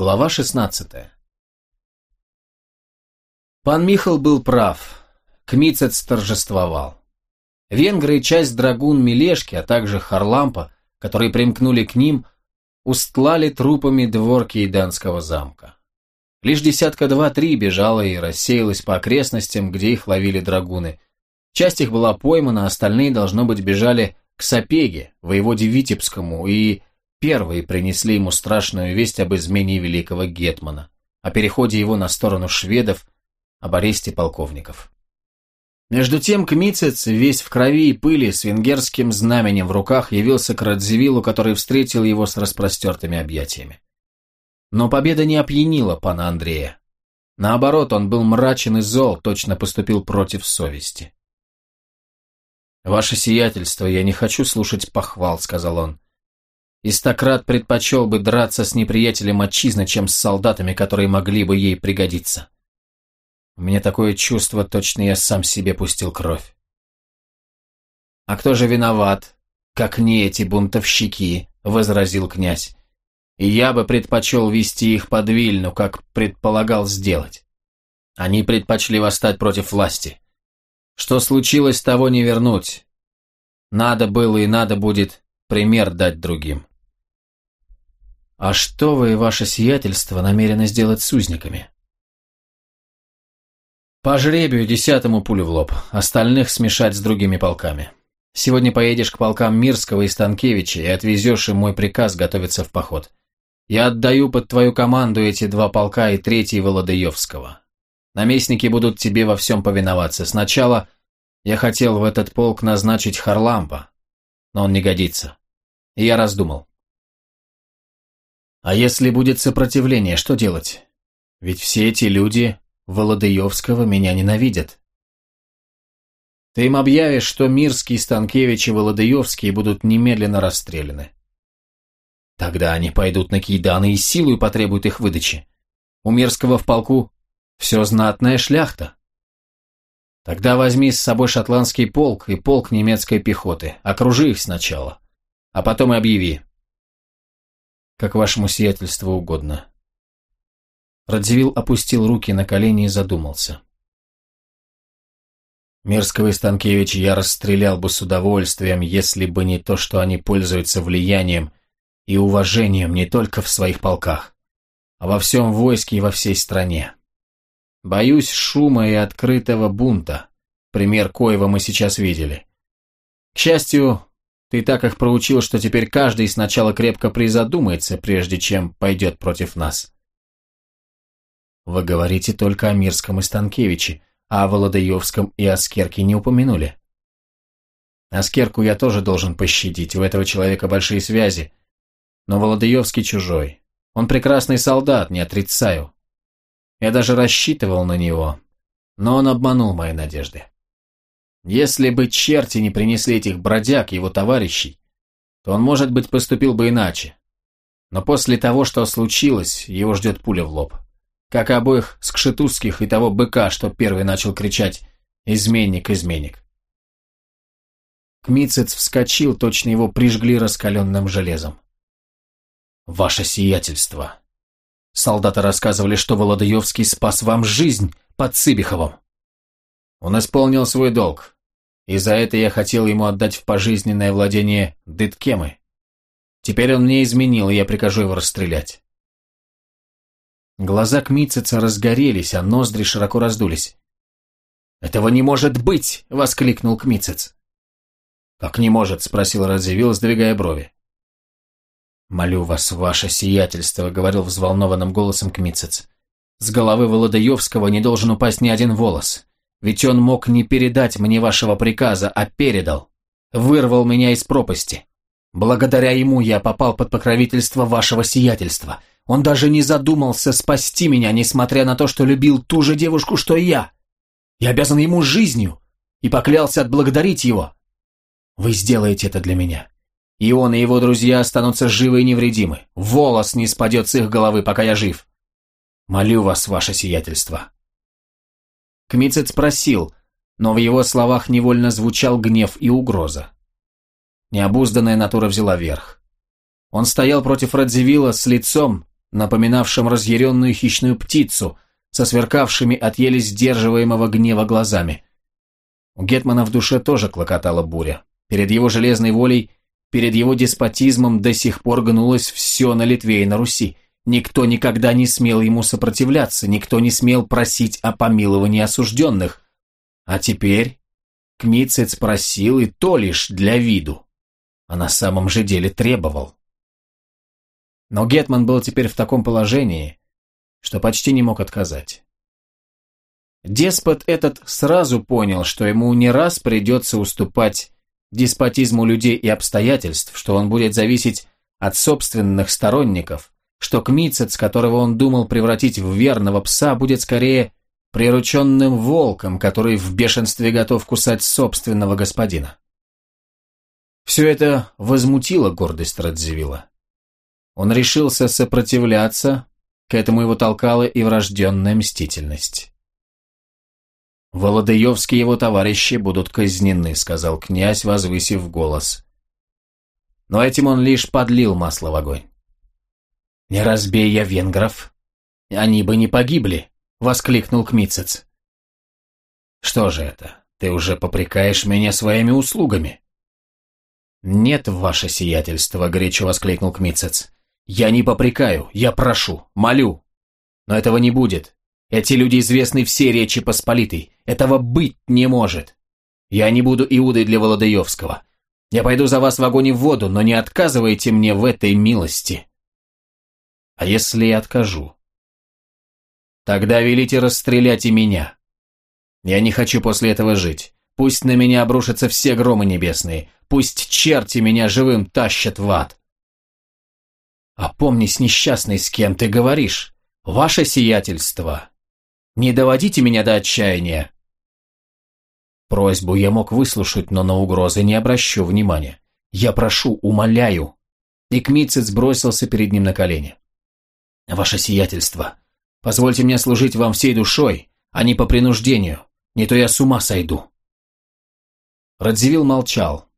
Глава 16 Пан Михал был прав. Кмицец торжествовал. Венгры и часть драгун Мелешки, а также Харлампа, которые примкнули к ним, устлали трупами дворки Иданского замка. Лишь десятка два-три бежала и рассеялась по окрестностям, где их ловили драгуны. Часть их была поймана, остальные, должно быть, бежали к Сапеге, воеводе Витебскому, и первые принесли ему страшную весть об измене великого Гетмана, о переходе его на сторону шведов, об аресте полковников. Между тем Кмицец, весь в крови и пыли, с венгерским знаменем в руках, явился к Радзивиллу, который встретил его с распростертыми объятиями. Но победа не опьянила пана Андрея. Наоборот, он был мрачен и зол, точно поступил против совести. «Ваше сиятельство, я не хочу слушать похвал», — сказал он. Истократ предпочел бы драться с неприятелем отчизны, чем с солдатами, которые могли бы ей пригодиться. У меня такое чувство, точно я сам себе пустил кровь. «А кто же виноват, как не эти бунтовщики?» — возразил князь. «И я бы предпочел вести их под Вильну, как предполагал сделать. Они предпочли восстать против власти. Что случилось, того не вернуть. Надо было и надо будет пример дать другим». «А что вы, ваше сиятельство, намерены сделать с узниками?» «По жребию десятому пулю в лоб, остальных смешать с другими полками. Сегодня поедешь к полкам Мирского и Станкевича и отвезешь им мой приказ готовиться в поход. Я отдаю под твою команду эти два полка и третий Володаевского. Наместники будут тебе во всем повиноваться. Сначала я хотел в этот полк назначить Харлампа, но он не годится. И я раздумал. А если будет сопротивление, что делать? Ведь все эти люди Володаевского меня ненавидят. Ты им объявишь, что Мирский, Станкевич и Володаевский будут немедленно расстреляны. Тогда они пойдут на Кейданы и силой потребуют их выдачи. У Мирского в полку все знатная шляхта. Тогда возьми с собой шотландский полк и полк немецкой пехоты, окружи их сначала, а потом и объяви. Как вашему сиятельству угодно. Радзивилл опустил руки на колени и задумался. Мерзкого и Станкевича я расстрелял бы с удовольствием, если бы не то, что они пользуются влиянием и уважением не только в своих полках, а во всем войске и во всей стране. Боюсь шума и открытого бунта, пример коего мы сейчас видели. К счастью, ты так их проучил, что теперь каждый сначала крепко призадумается, прежде чем пойдет против нас. Вы говорите только о Мирском и Станкевиче, а о Володаевском и Аскерке не упомянули. Аскерку я тоже должен пощадить, у этого человека большие связи. Но Володаевский чужой. Он прекрасный солдат, не отрицаю. Я даже рассчитывал на него, но он обманул мои надежды. Если бы черти не принесли этих бродяг, его товарищей, то он, может быть, поступил бы иначе. Но после того, что случилось, его ждет пуля в лоб. Как и обоих скшетузских и того быка, что первый начал кричать «Изменник, изменник». Кмицец вскочил, точно его прижгли раскаленным железом. «Ваше сиятельство!» Солдаты рассказывали, что Володаевский спас вам жизнь под Цыбиховым. Он исполнил свой долг, и за это я хотел ему отдать в пожизненное владение Дыткемы. Теперь он мне изменил, и я прикажу его расстрелять. Глаза Кмитцица разгорелись, а ноздри широко раздулись. «Этого не может быть!» — воскликнул Кмитцец. «Как не может?» — спросил Радзивилл, сдвигая брови. «Молю вас, ваше сиятельство», — говорил взволнованным голосом Кмитцец. «С головы Володаевского не должен упасть ни один волос. Ведь он мог не передать мне вашего приказа, а передал. Вырвал меня из пропасти. Благодаря ему я попал под покровительство вашего сиятельства. Он даже не задумался спасти меня, несмотря на то, что любил ту же девушку, что и я. Я обязан ему жизнью и поклялся отблагодарить его. Вы сделаете это для меня. И он, и его друзья останутся живы и невредимы. Волос не спадет с их головы, пока я жив. Молю вас, ваше сиятельство, Кмицет спросил, но в его словах невольно звучал гнев и угроза. Необузданная натура взяла верх. Он стоял против Радзивилла с лицом, напоминавшем разъяренную хищную птицу, со сверкавшими от еле сдерживаемого гнева глазами. У Гетмана в душе тоже клокотала буря. Перед его железной волей, перед его деспотизмом до сих пор гнулось все на Литве и на Руси. Никто никогда не смел ему сопротивляться, никто не смел просить о помиловании осужденных. А теперь Кмицец просил и то лишь для виду, а на самом же деле требовал. Но Гетман был теперь в таком положении, что почти не мог отказать. Деспот этот сразу понял, что ему не раз придется уступать деспотизму людей и обстоятельств, что он будет зависеть от собственных сторонников, что Кмицец, которого он думал превратить в верного пса, будет скорее прирученным волком, который в бешенстве готов кусать собственного господина. Все это возмутило гордость Радзивилла. Он решился сопротивляться, к этому его толкала и врожденная мстительность. «Володаевские его товарищи будут казнены», — сказал князь, возвысив голос. Но этим он лишь подлил масло в огонь. «Не разбей я венгров, они бы не погибли», — воскликнул Кмицец. «Что же это, ты уже попрекаешь меня своими услугами?» «Нет, ваше сиятельство», — горячо воскликнул Кмицец. «Я не попрекаю, я прошу, молю. Но этого не будет. Эти люди известны все Речи Посполитой. Этого быть не может. Я не буду Иудой для Володаевского. Я пойду за вас в огонь и в воду, но не отказывайте мне в этой милости. А если я откажу? Тогда велите расстрелять и меня. Я не хочу после этого жить. Пусть на меня обрушатся все громы небесные. Пусть черти меня живым тащат в ад. Опомнись, несчастный, с кем ты говоришь. Ваше сиятельство, не доводите меня до отчаяния!» Просьбу я мог выслушать, но на угрозы не обращу внимания. Я прошу, умоляю. И Кмитцец бросился перед ним на колени. «Ваше сиятельство, позвольте мне служить вам всей душой, а не по принуждению, не то я с ума сойду». Радзивилл молчал.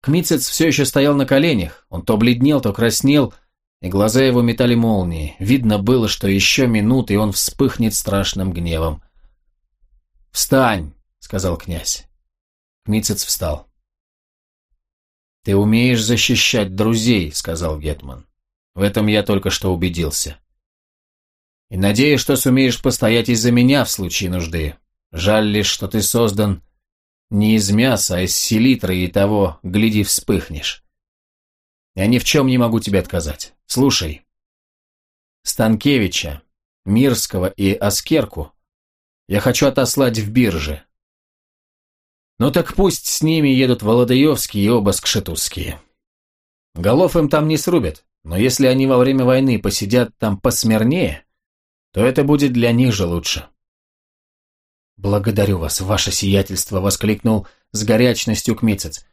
Кмитцец все еще стоял на коленях, он то бледнел, то краснел, и глаза его метали молнии. Видно было, что еще минуты, и он вспыхнет страшным гневом. «Встань!» — сказал князь. Кмицец встал. «Ты умеешь защищать друзей», — сказал Гетман. «В этом я только что убедился. И надеюсь, что сумеешь постоять из-за меня в случае нужды. Жаль лишь, что ты создан не из мяса, а из селитры, и того, гляди, вспыхнешь. Я ни в чем не могу тебе отказать. Слушай. Станкевича, Мирского и Аскерку я хочу отослать в бирже. Ну так пусть с ними едут Володаевские и оба Скшетузские. Голов им там не срубят, но если они во время войны посидят там посмирнее, то это будет для них же лучше. «Благодарю вас, ваше сиятельство!» — воскликнул с горячностью Кмицец.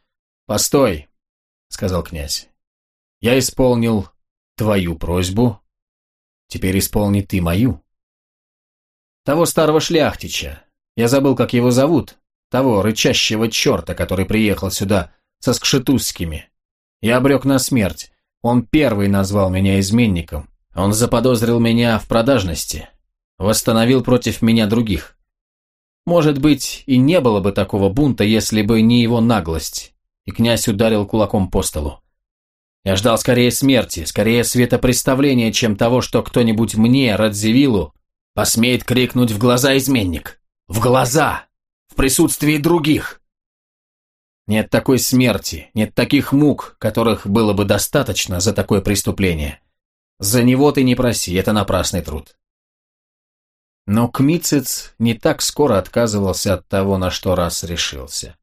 «Постой!» — сказал князь. Я исполнил твою просьбу, теперь исполни ты мою. Того старого шляхтича, я забыл, как его зовут, того рычащего черта, который приехал сюда со скшетузскими. Я обрек на смерть, он первый назвал меня изменником, он заподозрил меня в продажности, восстановил против меня других. Может быть, и не было бы такого бунта, если бы не его наглость, и князь ударил кулаком по столу. Я ждал скорее смерти, скорее светопреставления, чем того, что кто-нибудь мне, Радзивиллу, посмеет крикнуть в глаза изменник. В глаза! В присутствии других! Нет такой смерти, нет таких мук, которых было бы достаточно за такое преступление. За него ты не проси, это напрасный труд. Но Кмицец не так скоро отказывался от того, на что раз решился.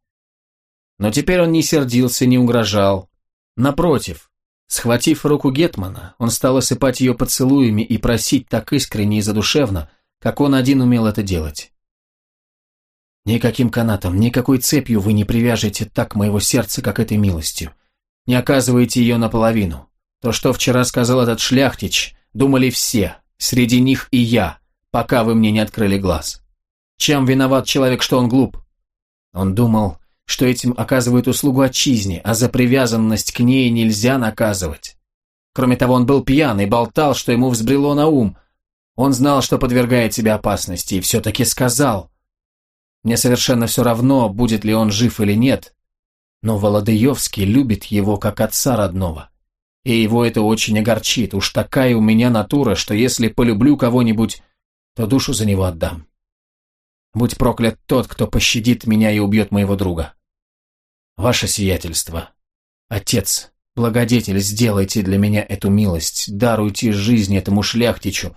Но теперь он не сердился, не угрожал. Напротив, Схватив руку Гетмана, он стал осыпать ее поцелуями и просить так искренне и задушевно, как он один умел это делать. «Никаким канатом, никакой цепью вы не привяжете так моего сердца, как этой милостью. Не оказываете ее наполовину. То, что вчера сказал этот шляхтич, думали все, среди них и я, пока вы мне не открыли глаз. Чем виноват человек, что он глуп? Он думал, что этим оказывают услугу отчизне, а за привязанность к ней нельзя наказывать. Кроме того, он был пьян и болтал, что ему взбрело на ум. Он знал, что подвергает себя опасности, и все-таки сказал. Мне совершенно все равно, будет ли он жив или нет, но Володыевский любит его как отца родного. И его это очень огорчит, уж такая у меня натура, что если полюблю кого-нибудь, то душу за него отдам. Будь проклят тот, кто пощадит меня и убьет моего друга. Ваше сиятельство, отец, благодетель, сделайте для меня эту милость, даруйте жизнь этому шляхтичу.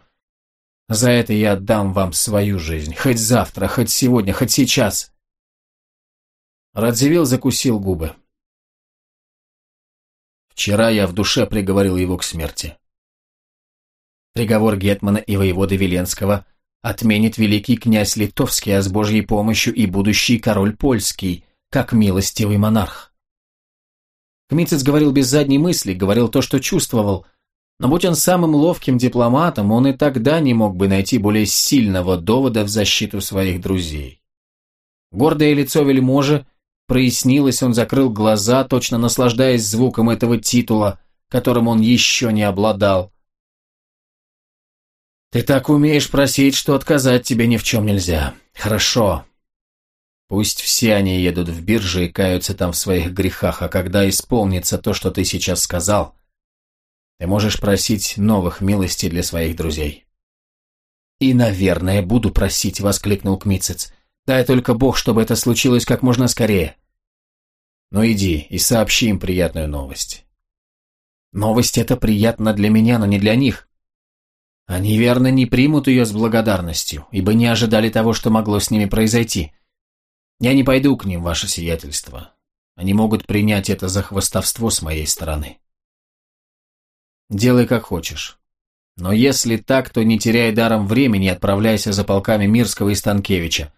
За это я отдам вам свою жизнь, хоть завтра, хоть сегодня, хоть сейчас. Радзивилл закусил губы. Вчера я в душе приговорил его к смерти. Приговор Гетмана и воеводы Веленского отменит великий князь Литовский, а с Божьей помощью и будущий король польский, как милостивый монарх. Кмицец говорил без задней мысли, говорил то, что чувствовал, но будь он самым ловким дипломатом, он и тогда не мог бы найти более сильного довода в защиту своих друзей. Гордое лицо вельможи прояснилось, он закрыл глаза, точно наслаждаясь звуком этого титула, которым он еще не обладал. «Ты так умеешь просить, что отказать тебе ни в чем нельзя. Хорошо. Пусть все они едут в биржи и каются там в своих грехах, а когда исполнится то, что ты сейчас сказал, ты можешь просить новых милостей для своих друзей». «И, наверное, буду просить», — воскликнул Кмицец. «Дай только Бог, чтобы это случилось как можно скорее». «Ну иди и сообщи им приятную новость». «Новость эта приятна для меня, но не для них. Они верно не примут ее с благодарностью, ибо не ожидали того, что могло с ними произойти. Я не пойду к ним, ваше сиятельство. Они могут принять это за хвостовство с моей стороны. Делай как хочешь. Но если так, то не теряй даром времени отправляйся за полками Мирского и Станкевича.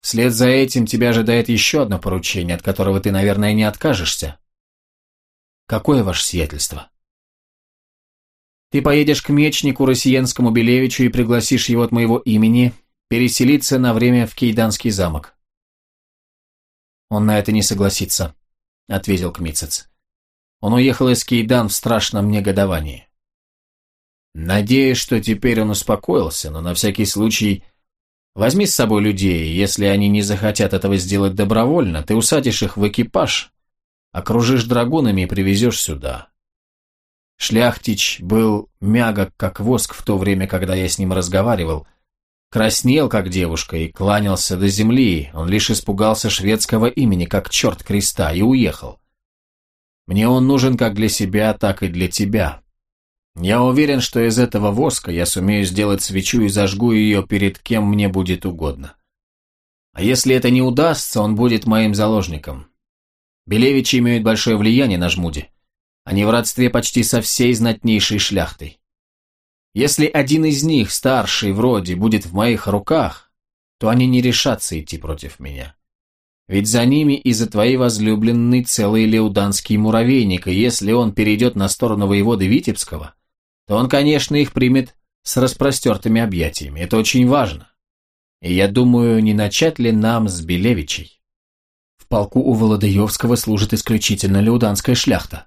Вслед за этим тебя ожидает еще одно поручение, от которого ты, наверное, не откажешься. Какое ваше сиятельство? Ты поедешь к мечнику Россиянскому Белевичу и пригласишь его от моего имени переселиться на время в Кейданский замок. Он на это не согласится, ответил Кмицец. Он уехал из Кейдан в страшном негодовании. Надеюсь, что теперь он успокоился, но на всякий случай возьми с собой людей, если они не захотят этого сделать добровольно, ты усадишь их в экипаж, окружишь драгунами и привезешь сюда. Шляхтич был мягок, как воск в то время, когда я с ним разговаривал. Краснел, как девушка, и кланялся до земли. Он лишь испугался шведского имени, как черт креста, и уехал. Мне он нужен как для себя, так и для тебя. Я уверен, что из этого воска я сумею сделать свечу и зажгу ее перед кем мне будет угодно. А если это не удастся, он будет моим заложником. Белевичи имеют большое влияние на Жмуде. Они в родстве почти со всей знатнейшей шляхтой. Если один из них, старший вроде, будет в моих руках, то они не решатся идти против меня. Ведь за ними и за твоей возлюбленный целый леуданский муравейник, и если он перейдет на сторону воеводы Витебского, то он, конечно, их примет с распростертыми объятиями. Это очень важно. И я думаю, не начать ли нам с Белевичей? В полку у Володаевского служит исключительно леуданская шляхта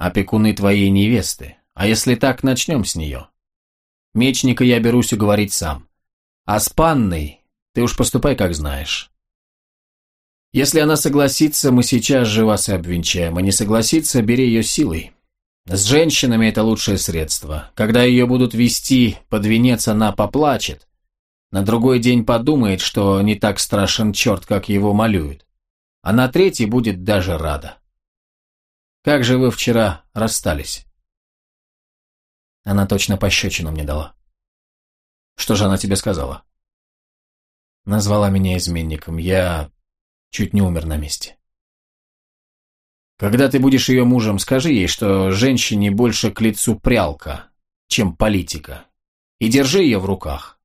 опекуны твоей невесты. А если так, начнем с нее. Мечника я берусь уговорить сам. А с панной ты уж поступай, как знаешь. Если она согласится, мы сейчас же вас и обвенчаем, а не согласится, бери ее силой. С женщинами это лучшее средство. Когда ее будут вести под венец, она поплачет. На другой день подумает, что не так страшен черт, как его малюют. А на третий будет даже рада. Как же вы вчера расстались?» Она точно пощечину мне дала. «Что же она тебе сказала?» Назвала меня изменником. Я чуть не умер на месте. Когда ты будешь ее мужем, скажи ей, что женщине больше к лицу прялка, чем политика. И держи ее в руках.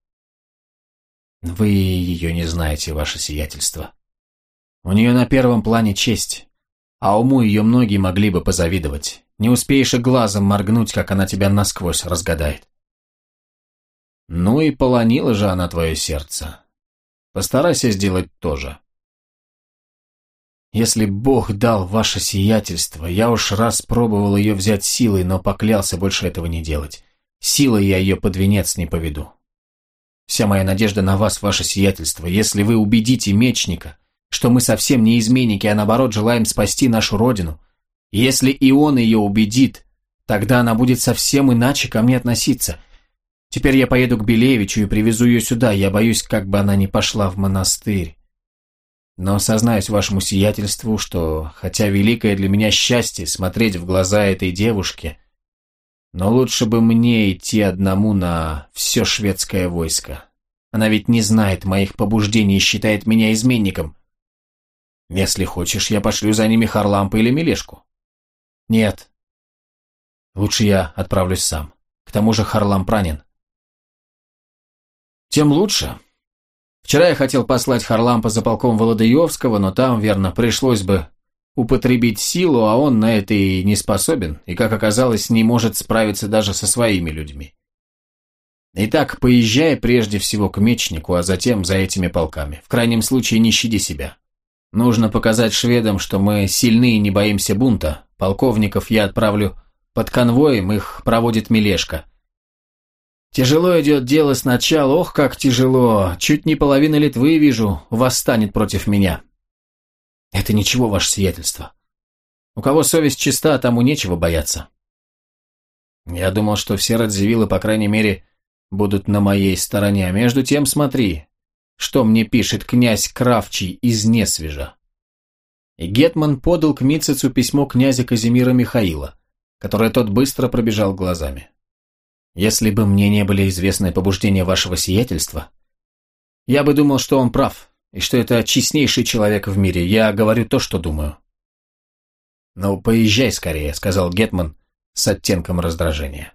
Вы ее не знаете, ваше сиятельство. У нее на первом плане честь а уму ее многие могли бы позавидовать. Не успеешь и глазом моргнуть, как она тебя насквозь разгадает. Ну и полонила же она твое сердце. Постарайся сделать то же. Если Бог дал ваше сиятельство, я уж раз пробовал ее взять силой, но поклялся больше этого не делать. Силой я ее под венец не поведу. Вся моя надежда на вас, ваше сиятельство. Если вы убедите мечника, что мы совсем не изменники, а наоборот желаем спасти нашу родину, если и он ее убедит, тогда она будет совсем иначе ко мне относиться. Теперь я поеду к Белевичу и привезу ее сюда, я боюсь, как бы она не пошла в монастырь. Но сознаюсь вашему сиятельству, что, хотя великое для меня счастье смотреть в глаза этой девушке, но лучше бы мне идти одному на все шведское войско. Она ведь не знает моих побуждений и считает меня изменником. Если хочешь, я пошлю за ними Харлампа или Мелешку. Нет. Лучше я отправлюсь сам. К тому же Харлам ранен. Тем лучше. Вчера я хотел послать Харлампа за полком Володаевского, но там, верно, пришлось бы употребить силу, а он на это и не способен, и, как оказалось, не может справиться даже со своими людьми. Итак, поезжай прежде всего к мечнику, а затем за этими полками. В крайнем случае не щади себя. Нужно показать шведам, что мы сильны и не боимся бунта. Полковников я отправлю под конвоем, их проводит Мелешка. Тяжело идет дело сначала, ох, как тяжело. Чуть не половина Литвы, вижу, восстанет против меня. Это ничего, ваше сиятельство. У кого совесть чиста, тому нечего бояться. Я думал, что все Радзивиллы, по крайней мере, будут на моей стороне, а между тем смотри, что мне пишет князь Кравчий из Несвежа. И Гетман подал к Мицецу письмо князя Казимира Михаила, которое тот быстро пробежал глазами. Если бы мне не были известны побуждения вашего сиятельства, я бы думал, что он прав, и что это честнейший человек в мире. Я говорю то, что думаю». «Ну, поезжай скорее», — сказал Гетман с оттенком раздражения.